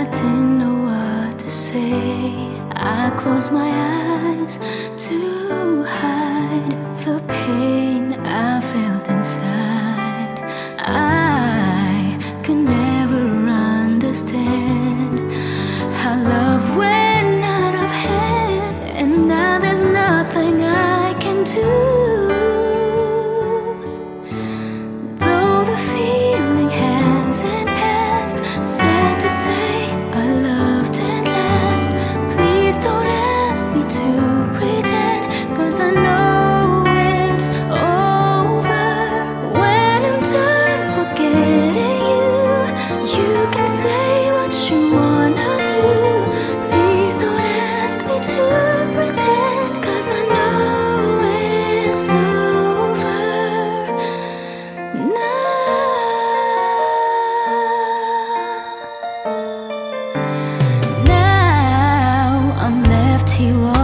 I didn't know what to say. I closed my eyes to hide the pain I felt inside. I could never understand how love went out of hand, and now there's nothing I can do. he was.